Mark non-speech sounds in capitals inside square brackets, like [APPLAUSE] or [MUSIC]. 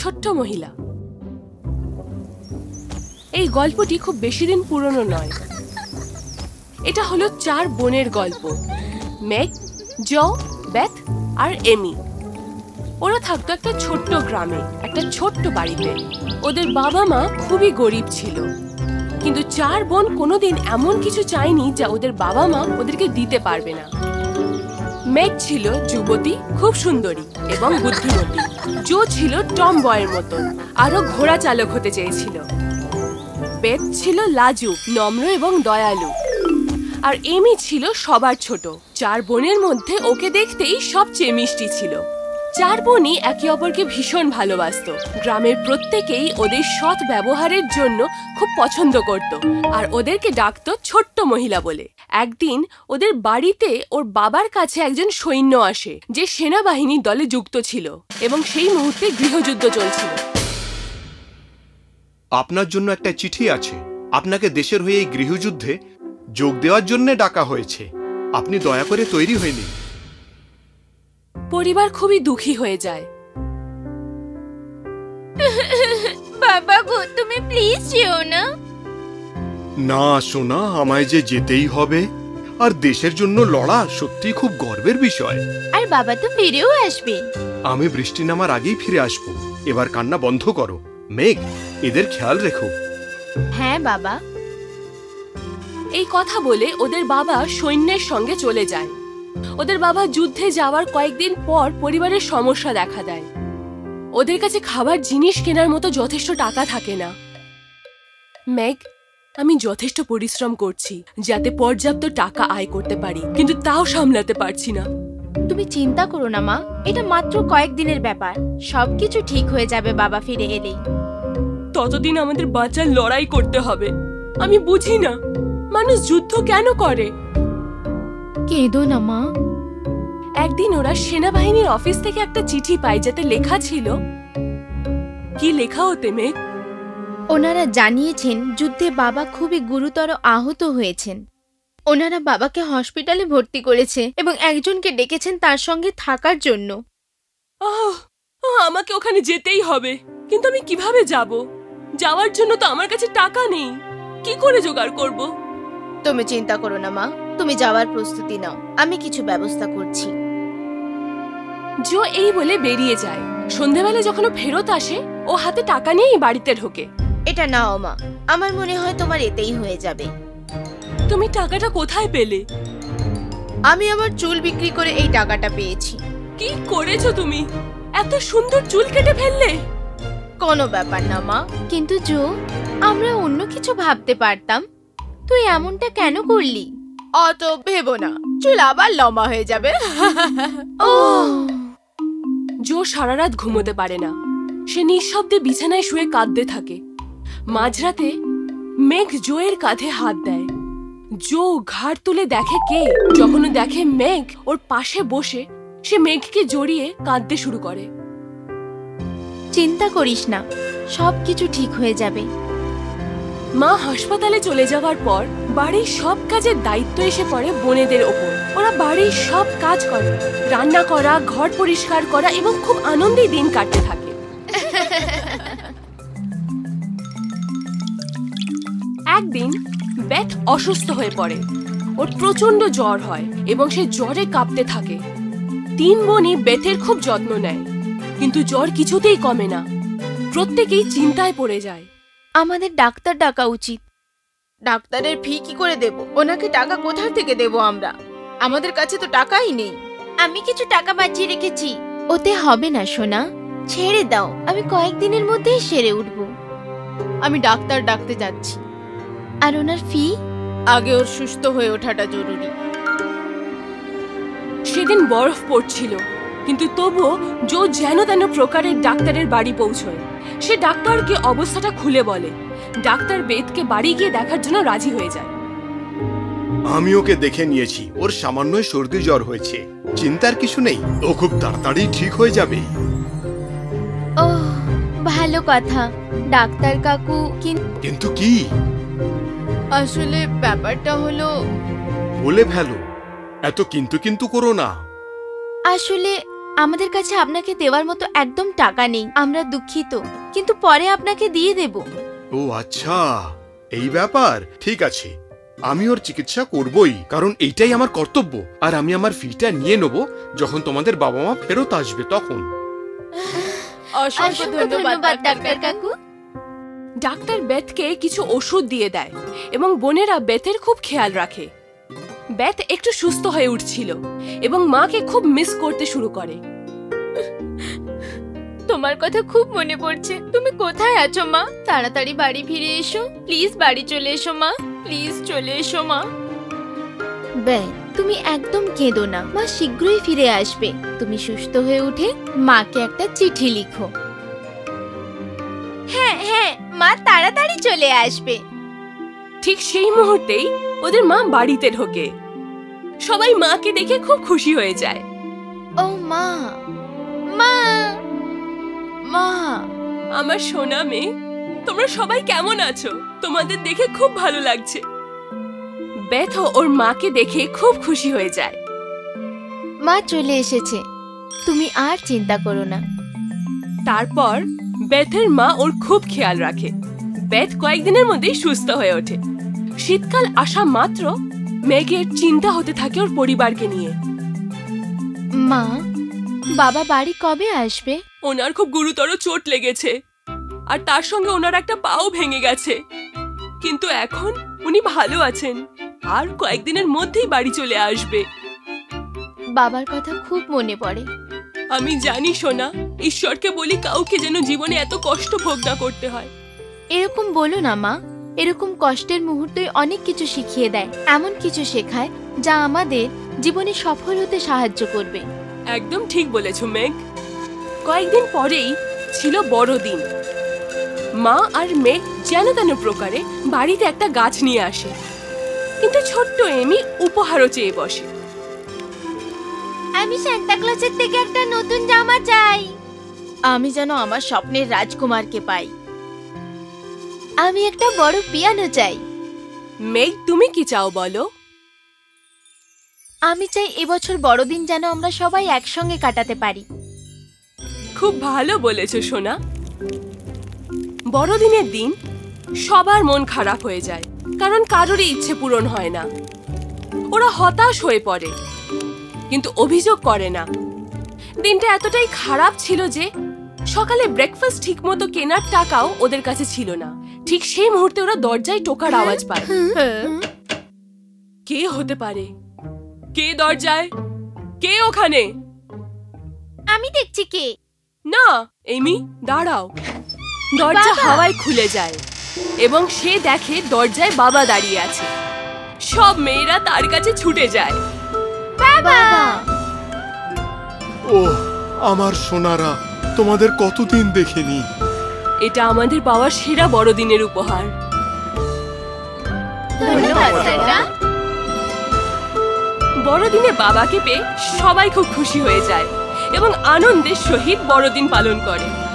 ছোট্ট মহিলা। এই গল্পটি খুব বেশি দিন পুরনো নয়। এটা হলো চার বোনের গল্প মেগ জ, বেথ আর এমি। ওরা থাকতো একটা ছোট্ট গ্রামে, একটা ছোট্ট বাড়িতে। ওদের বাবা মা খুবই গরিব ছিল। কিন্তু চার বোন কোনোদিন এমন কিছু চায়নি যা ওদের বাবা মা ওদেরকে দিতে পারবে না। মেঘ ছিল যুবতী, খুব সুন্দরী এবং বুদ্ধিমতী। জো ছিল টম বয়ের মতন, আরও ঘোড়া চালক হতে চেয়েছিল। বেদ ছিল লাজু নম্র এবং দয়ালু। আর এমি ছিল সবার ছোট চার বোনের মধ্যে ওকে দেখতেই সবচেয়ে মিষ্টি ছিল। চার বোনই একে অপরকে ভীষণ ভালোবাসতো। গ্রামের প্রত্যেকেই ওদের সৎ ব্যবহারের জন্য খুব পছন্দ করত আর ওদেরকে ডাকতো ছোট্ট মহিলা বলে। একদিন ওদের বাড়িতে ওর বাবার কাছে একজন সৈন্য আসে, যে সেনাবাহিনীর দলে যুক্ত ছিল এবং সেই মুহূর্তে গৃহযুদ্ধ চলছিল। আপনার জন্য একটা চিঠি আছে। আপনাকে দেশের হয়ে এই গৃহযুদ্ধে যোগ দেওয়ার জন্য ডাকা হয়েছে। আপনি দয়া করে তৈরি হয়ে নিন। পরিবার খুবই দুঃখী হয়ে যায়। বাবা গো তুমি প্লিজ যেও না। না সোনা আমায় যে যেতেই হবে। আর দেশের জন্য লড়া সত্যি খুব গর্বের বিষয়। আর বাবা তো ফিরেও আসবে। আমি বৃষ্টি নামার আগেই ফিরে আসব। এবার কান্না বন্ধ করো। মেঘ এদের খেয়াল রেখো। হ্যাঁ বাবা। এই কথা বলে ওদের বাবা সৈন্যের সঙ্গে চলে যায়। ওদের বাবা যুদ্ধে যাওয়ার কয়েকদিন পর পরিবারের সমস্যা দেখা দেয়। ওদের কাছে খাবার জিনিস কেনার মতো যথেষ্ট টাকা থাকে না। মেঘ আমি যথেষ্ট পরিশ্রম করছি যাতে পর্যাপ্ত টাকা আয় করতে পারি কিন্তু তাও সামলাতে পারছি না। তুমি চিন্তা করো না মা। এটা মাত্র কয়েকদিনের ব্যাপার। সবকিছু ঠিক হয়ে যাবে বাবা ফিরে এলেই। ততদিন আমাদের বাঁচার লড়াই করতে হবে। আমি বুঝি না। মানুষ যুদ্ধ কেন করে? কেঁদো না মা। একদিন ওরা সেনাবাহিনীর অফিস থেকে একটা চিঠি পায় যাতে লেখা ছিল। কি লেখা হতে মেঘ ওনারা জানিয়েছেন যুদ্ধে বাবা খুবই গুরুতর আহত হয়েছেন। ওনারা বাবাকে হসপিটালে ভর্তি করেছে এবং একজনকে ডেকেছেন তার সঙ্গে থাকার জন্য। আহ, আহ, আমাকে ওখানে যেতেই হবে। কিন্তু আমি কীভাবে যাব? যাওয়ার জন্য তো আমার কাছে টাকা নেই। কি করে জোগাড় করব? তুমি চিন্তা করো না মা। তুমি যাওয়ার প্রস্তুতি নাও। আমি কিছু ব্যবস্থা করছি। জো এই বলে বেরিয়ে যায়। সন্ধেবেলা যখন ও ফেরত আসে ও হাতে টাকা নিয়েই বাড়িতে ঢোকে। এটা নাও মা। আমার মনে হয় তোমার এতেই হয়ে যাবে। তুমি টাকাটা কোথায় পেলে? আমি আমার চুল বিক্রি করে এই টাকাটা পেয়েছি। কি করেছ তুমি? এত সুন্দর চুল কেটে ফেললে? কোনো ব্যাপার না মা। কিন্তু জো আমরা অন্য কিছু ভাবতে পারতাম। তুই এমনটা কেন করলি? অত ভেবো না। চুল আবার লম্বা হয়ে যাবে। [LAUGHS] ও। জো সারা রাত ঘুমোতে পারে না। সে নিঃশব্দে বিছানায় শুয়ে কাঁদতে থাকে। মাঝরাতে মেঘ জোয়ের কাঁধে হাত দেয়। জো ঘাড় তুলে দেখে কে? যখন দেখে মেঘ ওর পাশে বসে সে মেঘকে জড়িয়ে কাঁদতে শুরু করে। চিন্তা করিস না সব কিছু ঠিক হয়ে যাবে। মা হাসপাতালে চলে যাওয়ার পর বাড়ির সব কাজের দায়িত্ব এসে পড়ে বোনেদের ওপর। ওরা বাড়ির সব কাজ করে। রান্না করা, ঘর পরিষ্কার করা এবং খুব আনন্দে দিন কাটতে থাকে। একদিন বেথ অসুস্থ হয়ে পড়ে। ওর প্রচণ্ড জ্বর হয় এবং সে জ্বরে কাঁপতে থাকে। তিন বোনই বেথের খুব যত্ন নেয়, কিন্তু জ্বর কিছুতেই কমে না। প্রত্যেকেই চিন্তায় পড়ে যায়। আমাদের ডাক্তার ডাকা উচিত। ডাক্তারের ফি কি করে দেব? ওনাকে টাকা কোথা থেকে দেব আমরা? আমাদের কাছে তো টাকাই নেই। আমি কিছু টাকা বাঁচিয়ে রেখেছি। ওতে হবে না সোনা। ছেড়ে দাও। আমি কয়েকদিনের মধ্যেই সেরে উঠব। আমি ডাক্তার ডাকতে যাচ্ছি। আর ওনার ফি? আগে ওর সুস্থ হয়ে ওঠাটা জরুরি। সেদিন বরফ পড়ছিল কিন্তু তবুও জো যেন তেন প্রকারের ডাক্তারের বাড়ি পৌঁছয়। সে ডাক্তারকে অবস্থাটা খুলে বলে। ডাক্তার বেদকে বাড়ি গিয়ে দেখার জন্য রাজি হয়ে যায়। আমি ওকে দেখে নিয়েছি। ওর সামান্য সর্দি জ্বর হয়েছে। চিন্তার কিছু নেই। ও খুব তাড়াতাড়ি ঠিক হয়ে যাবে। ও ভালো কথা। ডাক্তার কাকু কিন্তু কিন্তু কি? আসলে ব্যাপারটা হলো বলে ফেলো। এত কিন্তু কিন্তু করো না। আসলে আমাদের কাছে আপনাকে দেওয়ার মতো একদম টাকা নেই। আমরা দুঃখিত। কিন্তু পরে আপনাকে দিয়ে দেব। ও আচ্ছা এই ব্যাপার ঠিক আছে। আমি ওর চিকিৎসা করবই কারণ এইটাই আমার কর্তব্য। আর আমি আমার ফিটা নিয়ে নেব যখন তোমাদের বাবা মা ফেরত আসবে তখন। অসংখ্য ধন্যবাদ ডাক্তার কাকু। ডাক্তার বেথকে কিছু ওষুধ দিয়ে দেয় এবং বোনেরা বেথের খুব খেয়াল রাখে। বেথ একটু সুস্থ হয়ে উঠছিল এবং মাকে খুব মিস করতে শুরু করে। তোমার কথা খুব মনে পড়ছে। তুমি কোথায় আছো মা? তাড়াতাড়ি বাড়ি ফিরে এসো। প্লিজ বাড়ি চলে এসো মা। প্লিজ চলে এসো মা। বে তুমি একদম কেঁদো না। মা শীঘ্রই ফিরে আসবে। তুমি সুস্থ হয়ে উঠে মাকে একটা চিঠি লিখো। হ্যাঁ হ্যাঁ মা তাড়াতাড়ি চলে আসবে। ঠিক সেই মুহূর্তেই ওদের মা বাড়িতে ঢোকে। সবাই মাকে দেখে খুব খুশি হয়ে যায়। ও মা। মা! আমার সোনা মেয়ে তোমরা সবাই কেমন আছো? তোমাদের দেখে খুব ভালো লাগছে। বেথ ওর মাকে দেখে খুব খুশি হয়ে যায়। মা চলে এসেছে। তুমি আর চিন্তা করো না। তারপর বেথের মা ওর খুব খেয়াল রাখে। বেথ কয়েকদিনের মধ্যেই সুস্থ হয়ে ওঠে। শীতকাল আসা মাত্র মেঘের চিন্তা হতে থাকে ওর পরিবারকে নিয়ে। মা বাবা বাড়ি কবে আসবে? ওনার খুব গুরুতর চোট লেগেছে। আর তার সঙ্গে ওনার একটা পাও ভেঙে গেছে। কিন্তু এখন উনি ভালো আছেন। আর কয়েকদিনের মধ্যেই বাড়ি চলে আসবে। বাবার কথা খুব মনে পড়ে। আমি জানি সোনা ঈশ্বরকে বলি কাউকে যেন জীবনে এত কষ্ট ভোগ না করতে হয়। এরকম বলো না মা। এরকম কষ্টের মুহূর্তে অনেক কিছু শিখিয়ে দেয়। এমন কিছু শেখায় যা আমাদের জীবনে সফল হতে সাহায্য করবে। একদম ঠিক বলেছ মেঘ। কয়েকদিন পরেই ছিল বড়দিন। মা আর মেঘ যেন তেন প্রকারে বাড়িতে একটা গাছ নিয়ে আসে। কিন্তু ছোট্ট এমি উপহারও চেয়ে বসে। আমি সান্তা ক্লজের থেকে একটা নতুন জামা চাই। আমি যেন আমার স্বপ্নের রাজকুমারকে পাই। আমি একটা বড় পিয়ানো চাই। মেঘ তুমি কি চাও বলো? আমি চাই এবছর বড়দিন যেন আমরা সবাই একসঙ্গে কাটাতে পারি। খুব ভালো বলেছ সোনা। বড়দিনের দিন সবার মন খারাপ হয়ে যায় কারণ কারোরই ইচ্ছে পূরণ হয় না। ওরা হতাশ হয়ে পড়ে কিন্তু অভিযোগ করে না। দিনটা এতটাই খারাপ ছিল যে সকালে ব্রেকফাস্ট ঠিকমতো কেনার টাকাও ওদের কাছে ছিল না। ঠিক সেই মুহূর্তে ওরা দরজায় টোকার আওয়াজ পায়। কে হতে পারে? কে দরজায়? কে ওখানে? আমি দেখছি কে। না এমি দাঁড়াও। দরজা হাওয়ায় খুলে যায় এবং সে দেখে দরজায় বাবা দাঁড়িয়ে আছে। সব মেয়েরা তার কাছে ছুটে যায়। বাবা! ও আমার সোনারা তোমাদের কতদিন দেখিনি? এটা আমাদের পাওয়া সেরা বড়দিনের উপহার। ধন্যবাদ বড়দিনে বাবাকে পেয়ে সবাই খুব খুশি হয়ে যায় এবং আনন্দের সহিত বড়দিন পালন করে।